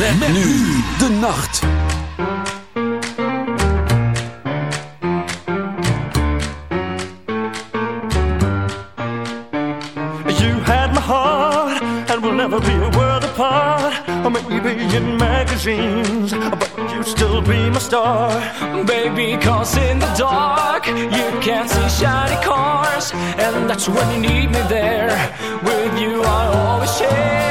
Met, met nu de nacht. You had my heart and we'll never be a world apart. Or maybe in magazines, but you still be my star. Baby, cause in the dark you can't see shiny cars. And that's when you need me there. With you, I always share.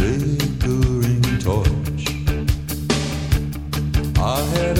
flickering torch. I had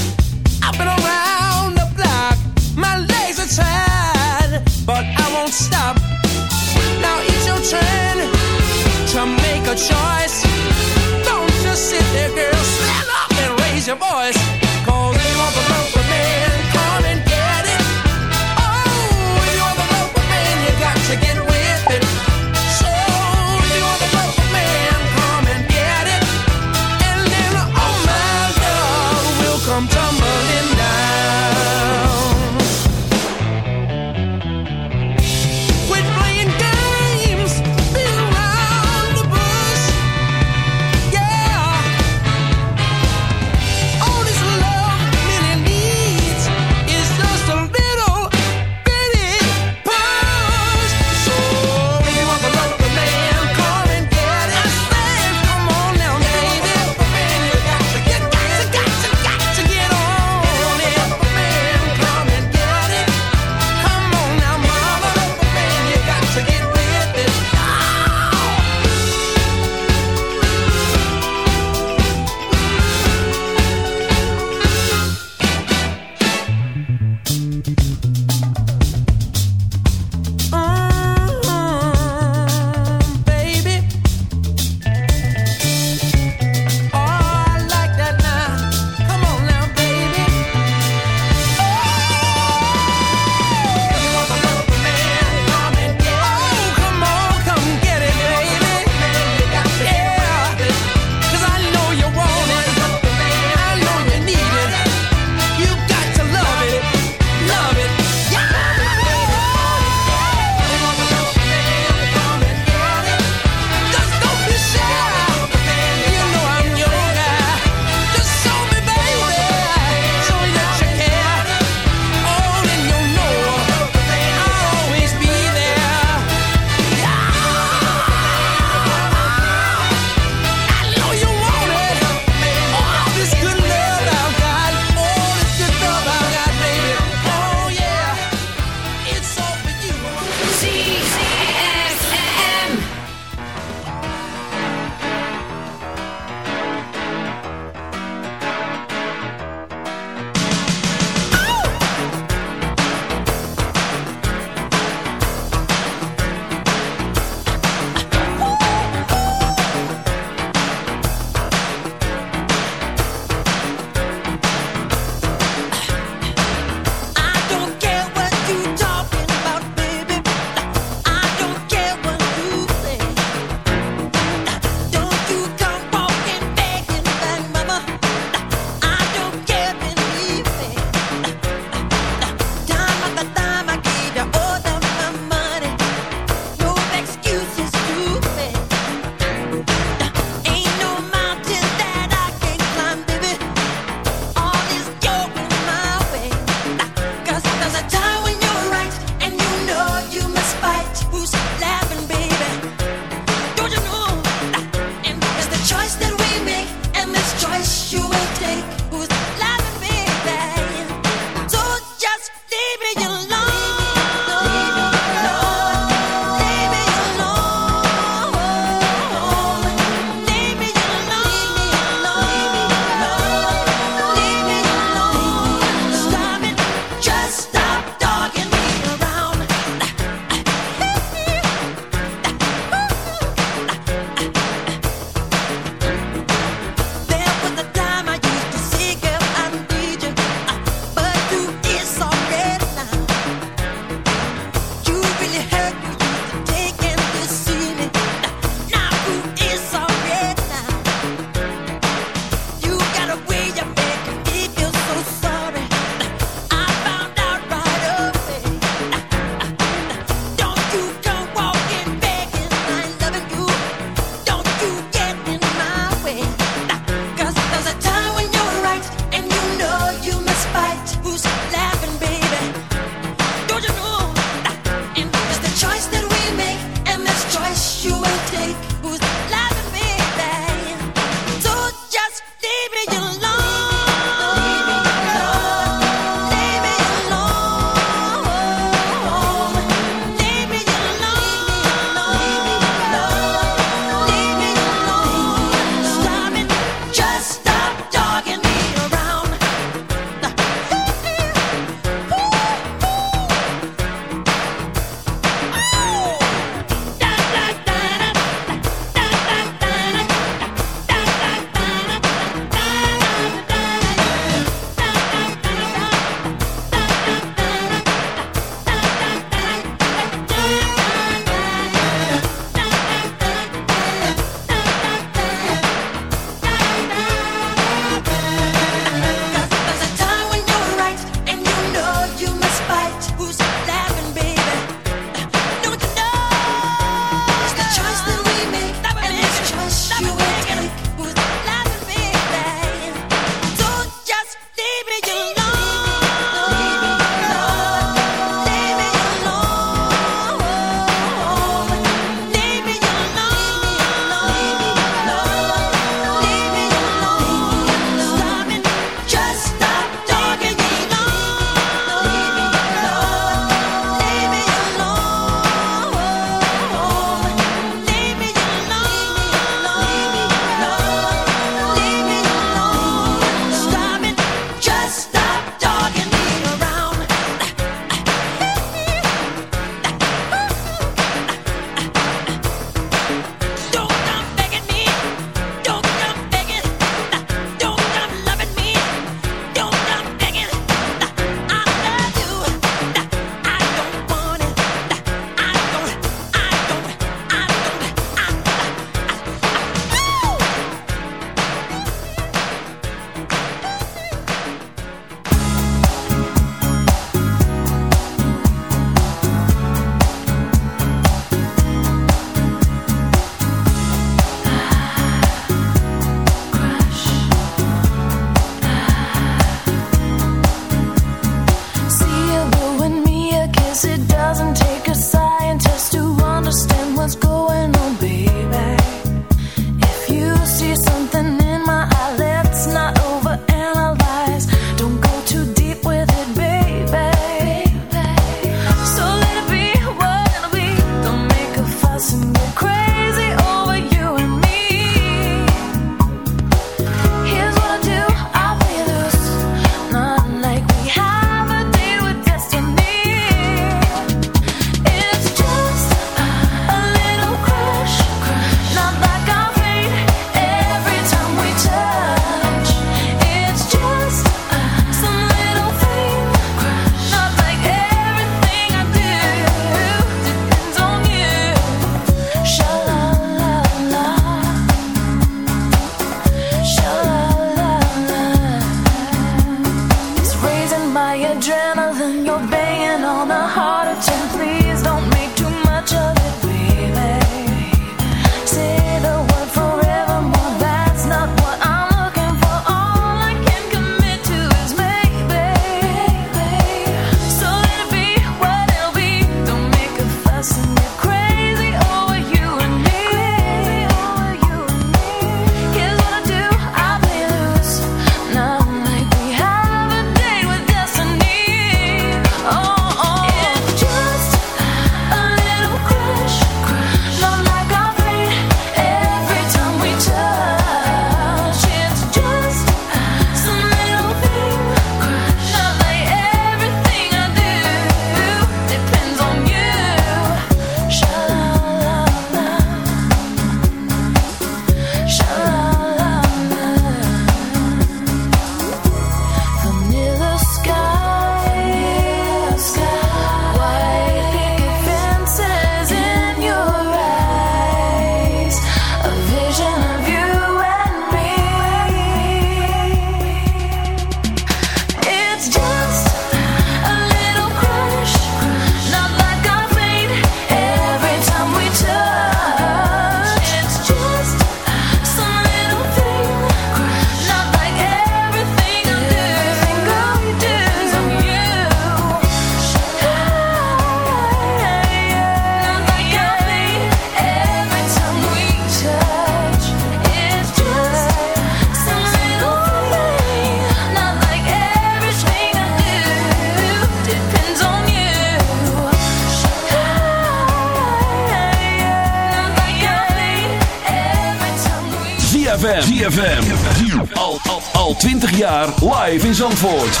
Live in Zandvoort.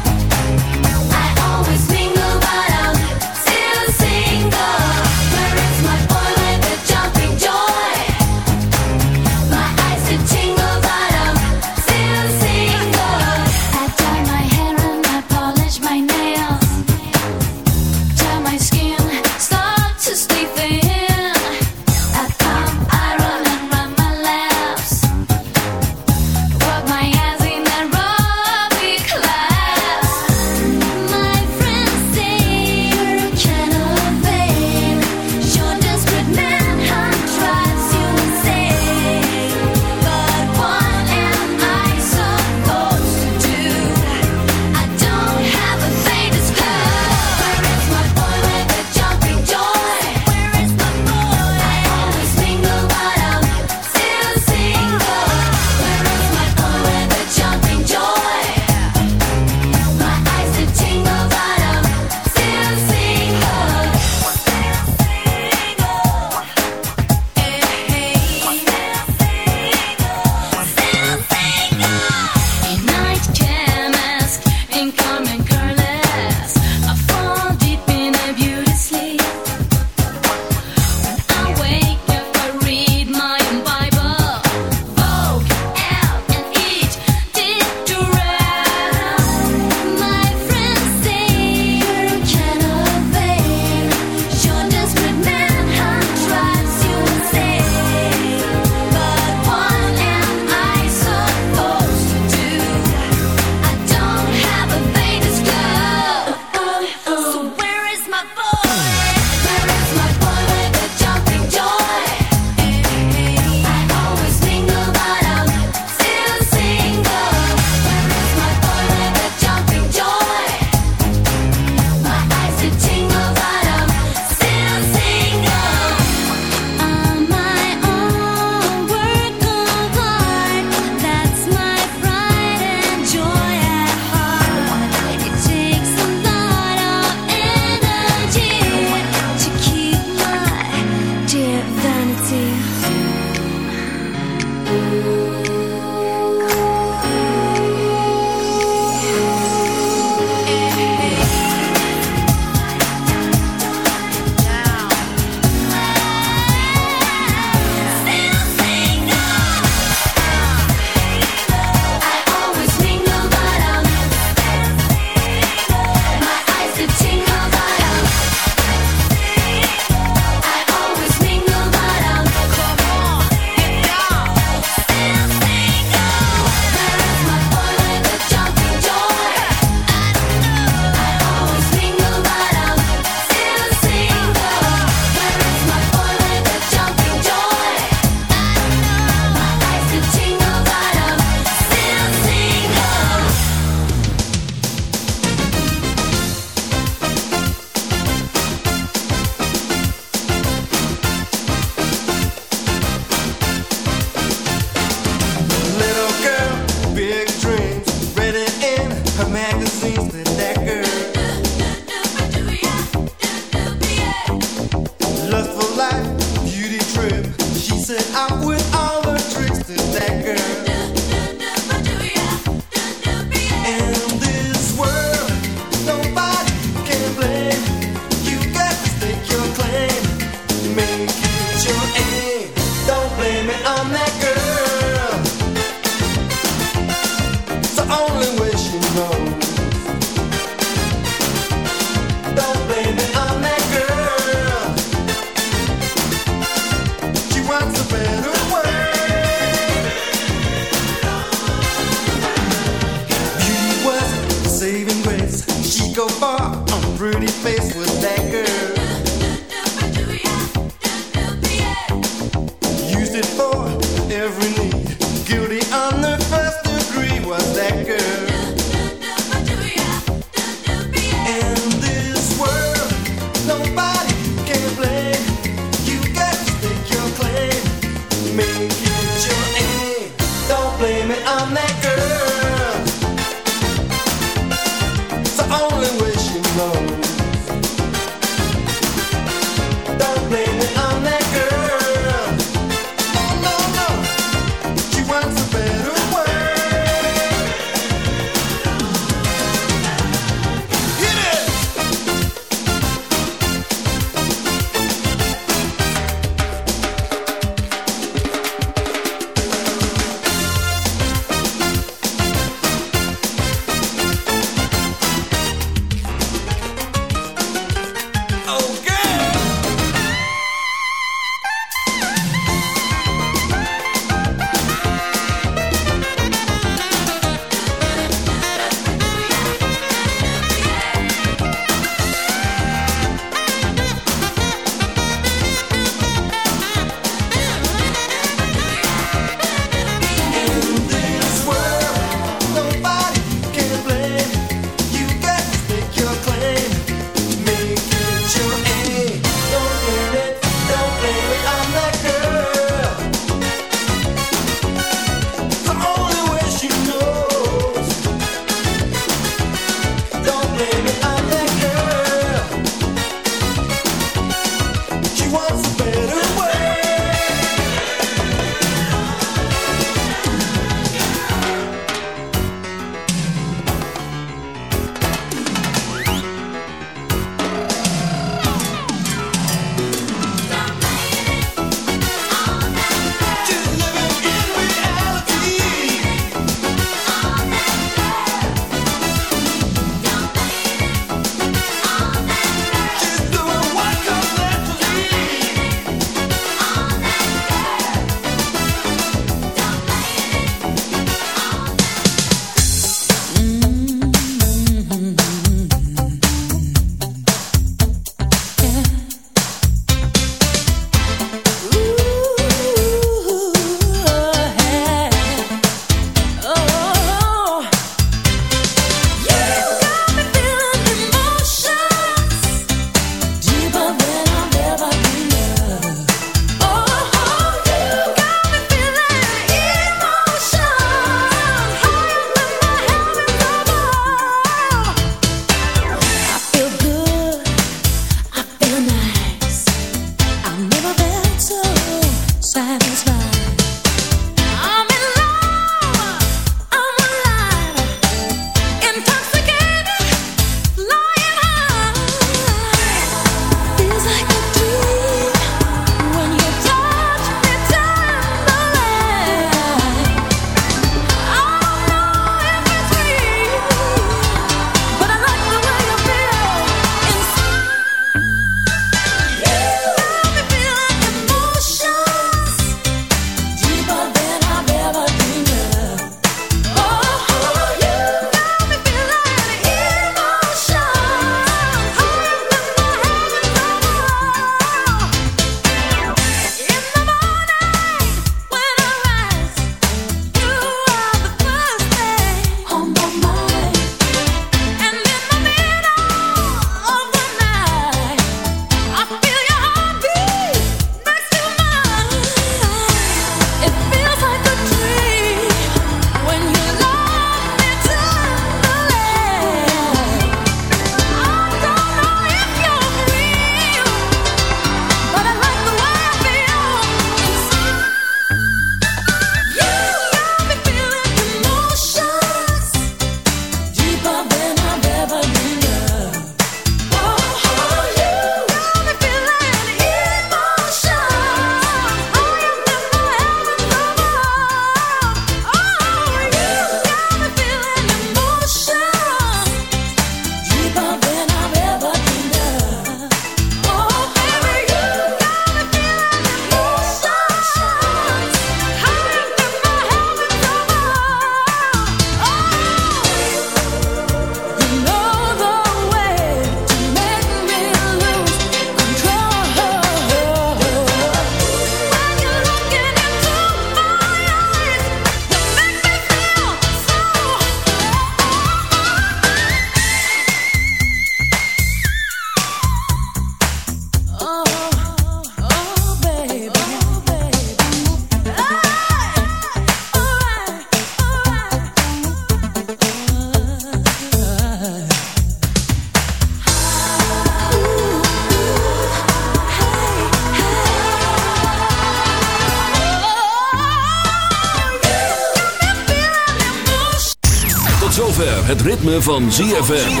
Ritme van ZFM.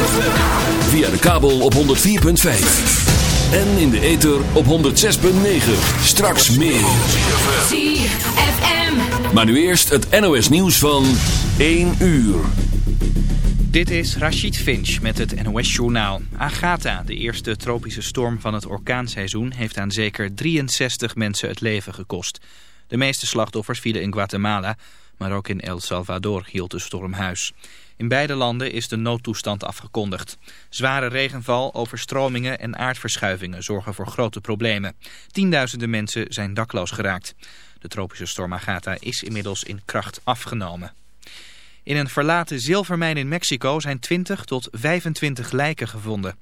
Via de kabel op 104.5. En in de ether op 106.9. Straks meer. ZFM. Maar nu eerst het NOS nieuws van 1 uur. Dit is Rachid Finch met het NOS-journaal. Agatha, de eerste tropische storm van het orkaanseizoen... heeft aan zeker 63 mensen het leven gekost. De meeste slachtoffers vielen in Guatemala... maar ook in El Salvador hield de storm huis. In beide landen is de noodtoestand afgekondigd. Zware regenval, overstromingen en aardverschuivingen zorgen voor grote problemen. Tienduizenden mensen zijn dakloos geraakt. De tropische storm Agatha is inmiddels in kracht afgenomen. In een verlaten zilvermijn in Mexico zijn 20 tot 25 lijken gevonden.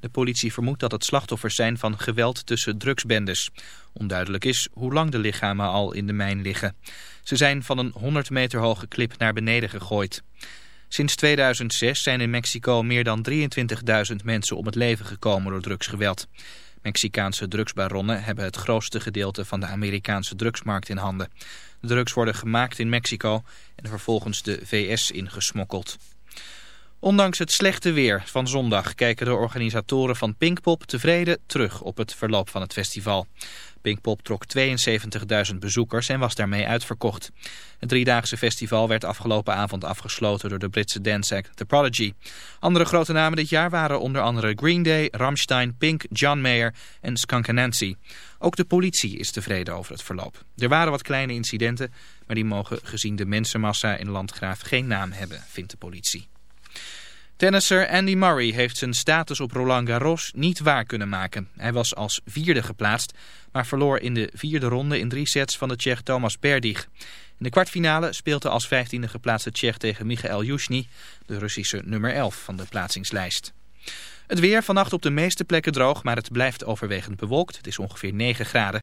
De politie vermoedt dat het slachtoffers zijn van geweld tussen drugsbendes. Onduidelijk is hoe lang de lichamen al in de mijn liggen. Ze zijn van een 100 meter hoge klip naar beneden gegooid. Sinds 2006 zijn in Mexico meer dan 23.000 mensen om het leven gekomen door drugsgeweld. Mexicaanse drugsbaronnen hebben het grootste gedeelte van de Amerikaanse drugsmarkt in handen. De drugs worden gemaakt in Mexico en vervolgens de VS ingesmokkeld. Ondanks het slechte weer van zondag kijken de organisatoren van Pinkpop tevreden terug op het verloop van het festival. Pinkpop trok 72.000 bezoekers en was daarmee uitverkocht. Het driedaagse festival werd afgelopen avond afgesloten door de Britse dance act The Prodigy. Andere grote namen dit jaar waren onder andere Green Day, Rammstein, Pink, John Mayer en Skunkanancy. Ook de politie is tevreden over het verloop. Er waren wat kleine incidenten, maar die mogen gezien de mensenmassa in Landgraaf geen naam hebben, vindt de politie. Tennisser Andy Murray heeft zijn status op Roland Garros niet waar kunnen maken. Hij was als vierde geplaatst, maar verloor in de vierde ronde in drie sets van de Tsjech Thomas Berdych. In de kwartfinale speelde als vijftiende geplaatste Tsjech tegen Michael Yushny, de Russische nummer 11 van de plaatsingslijst. Het weer vannacht op de meeste plekken droog, maar het blijft overwegend bewolkt. Het is ongeveer 9 graden.